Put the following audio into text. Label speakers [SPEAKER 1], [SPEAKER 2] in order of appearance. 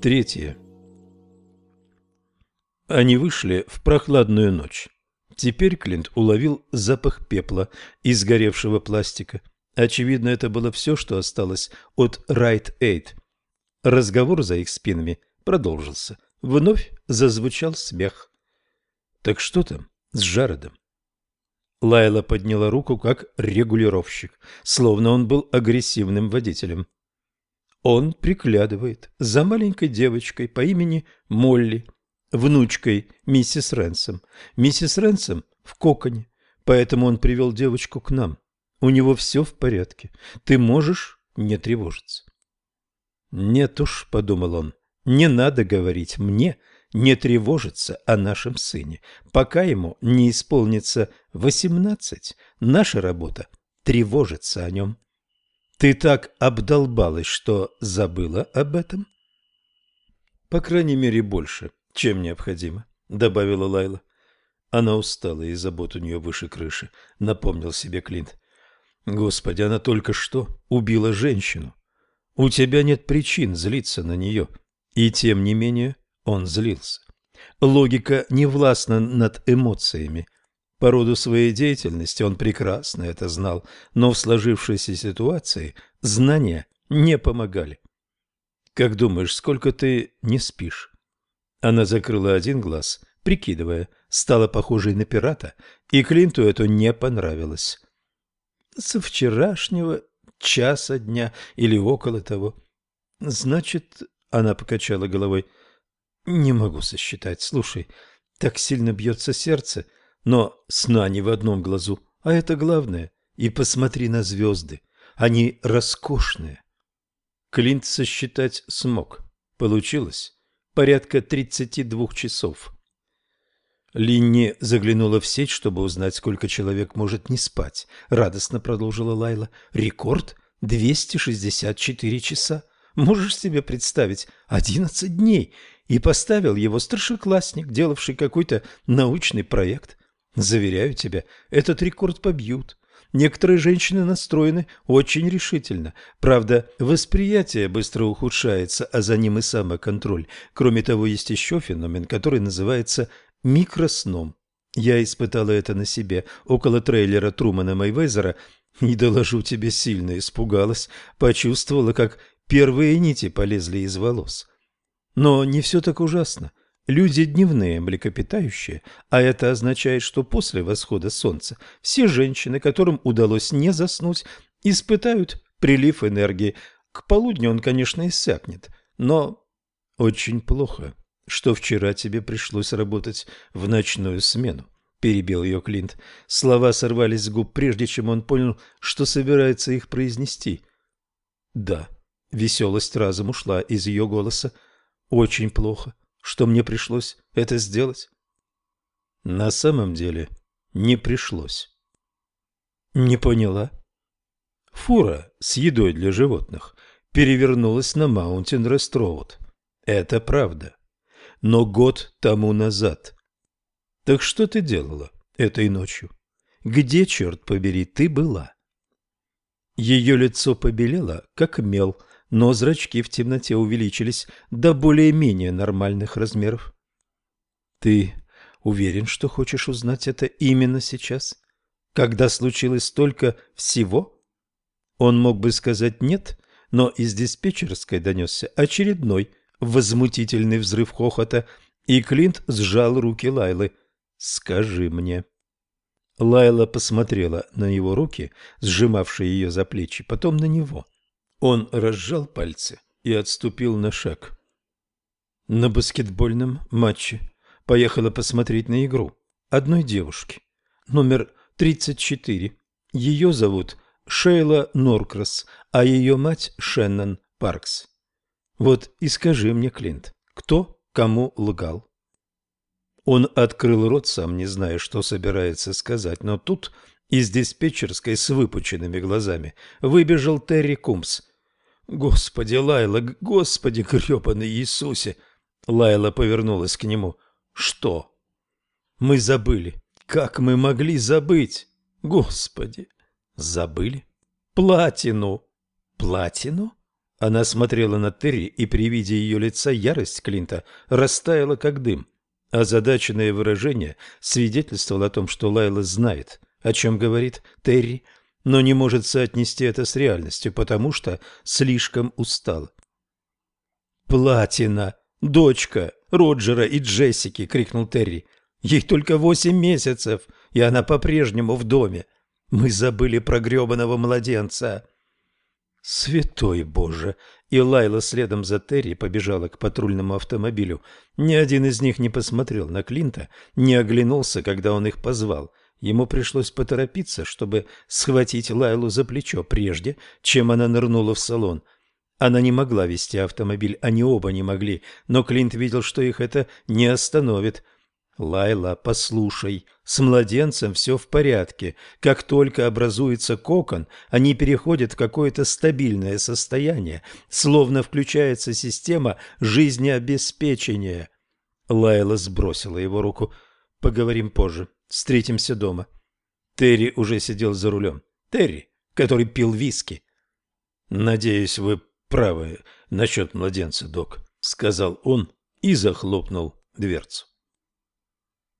[SPEAKER 1] Третье. Они вышли в прохладную ночь. Теперь Клинт уловил запах пепла и сгоревшего пластика. Очевидно, это было все, что осталось от Right Aid. Разговор за их спинами продолжился. Вновь зазвучал смех. «Так что там с Жародом?» Лайла подняла руку как регулировщик, словно он был агрессивным водителем. Он приглядывает за маленькой девочкой по имени Молли, внучкой миссис Ренсом. Миссис Ренсом в коконе, поэтому он привел девочку к нам. У него все в порядке. Ты можешь не тревожиться. Нет уж, подумал он, не надо говорить мне не тревожиться о нашем сыне. Пока ему не исполнится восемнадцать, наша работа – тревожиться о нем. Ты так обдолбалась, что забыла об этом? По крайней мере, больше, чем необходимо, добавила Лайла. Она устала, и забот у нее выше крыши, напомнил себе Клинт. Господи, она только что убила женщину. У тебя нет причин злиться на нее. И тем не менее он злился. Логика не властна над эмоциями. По роду своей деятельности он прекрасно это знал, но в сложившейся ситуации знания не помогали. «Как думаешь, сколько ты не спишь?» Она закрыла один глаз, прикидывая, стала похожей на пирата, и Клинту это не понравилось. «Со вчерашнего часа дня или около того». «Значит...» — она покачала головой. «Не могу сосчитать. Слушай, так сильно бьется сердце». Но сна не в одном глазу, а это главное. И посмотри на звезды. Они роскошные. Клинт сосчитать смог. Получилось порядка 32 часов. Линни заглянула в сеть, чтобы узнать, сколько человек может не спать. Радостно продолжила Лайла. Рекорд 264 часа. Можешь себе представить, 11 дней. И поставил его старшеклассник, делавший какой-то научный проект. Заверяю тебя, этот рекорд побьют. Некоторые женщины настроены очень решительно. Правда, восприятие быстро ухудшается, а за ним и самоконтроль. Кроме того, есть еще феномен, который называется микросном. Я испытала это на себе около трейлера Трумана Майвезера и, доложу тебе, сильно испугалась, почувствовала, как первые нити полезли из волос. Но не все так ужасно. Люди дневные, млекопитающие, а это означает, что после восхода солнца все женщины, которым удалось не заснуть, испытают прилив энергии. К полудню он, конечно, иссякнет, но очень плохо, что вчера тебе пришлось работать в ночную смену. Перебил ее Клинт. Слова сорвались с губ, прежде чем он понял, что собирается их произнести. Да, веселость разом ушла из ее голоса. Очень плохо что мне пришлось это сделать? На самом деле не пришлось. Не поняла. Фура с едой для животных перевернулась на Маунтин Рестроуд. Это правда. Но год тому назад. Так что ты делала этой ночью? Где, черт побери, ты была? Ее лицо побелело, как мел, но зрачки в темноте увеличились до более-менее нормальных размеров. Ты уверен, что хочешь узнать это именно сейчас? Когда случилось столько всего? Он мог бы сказать «нет», но из диспетчерской донесся очередной возмутительный взрыв хохота, и Клинт сжал руки Лайлы. «Скажи мне». Лайла посмотрела на его руки, сжимавшие ее за плечи, потом на него. Он разжал пальцы и отступил на шаг. На баскетбольном матче поехала посмотреть на игру одной девушки, номер 34. Ее зовут Шейла Норкрас, а ее мать Шеннон Паркс. Вот и скажи мне, Клинт, кто кому лгал? Он открыл рот, сам не зная, что собирается сказать, но тут из диспетчерской с выпученными глазами выбежал Терри Кумс. «Господи, Лайла, Господи, гребаный Иисусе!» Лайла повернулась к нему. «Что?» «Мы забыли. Как мы могли забыть? Господи!» «Забыли? Платину!» «Платину?» Она смотрела на Терри, и при виде ее лица ярость Клинта растаяла, как дым. Озадаченное выражение свидетельствовало о том, что Лайла знает, о чем говорит Терри, но не может соотнести это с реальностью, потому что слишком устала. «Платина! Дочка Роджера и Джессики!» — крикнул Терри. «Ей только восемь месяцев, и она по-прежнему в доме. Мы забыли про гребаного младенца!» Святой Боже! И Лайла следом за Терри побежала к патрульному автомобилю. Ни один из них не посмотрел на Клинта, не оглянулся, когда он их позвал. Ему пришлось поторопиться, чтобы схватить Лайлу за плечо прежде, чем она нырнула в салон. Она не могла вести автомобиль, они оба не могли, но Клинт видел, что их это не остановит. Лайла, послушай, с младенцем все в порядке. Как только образуется кокон, они переходят в какое-то стабильное состояние, словно включается система жизнеобеспечения. Лайла сбросила его руку. Поговорим позже. Встретимся дома. Терри уже сидел за рулем. Терри, который пил виски. Надеюсь, вы правы насчет младенца, док, сказал он и захлопнул дверцу.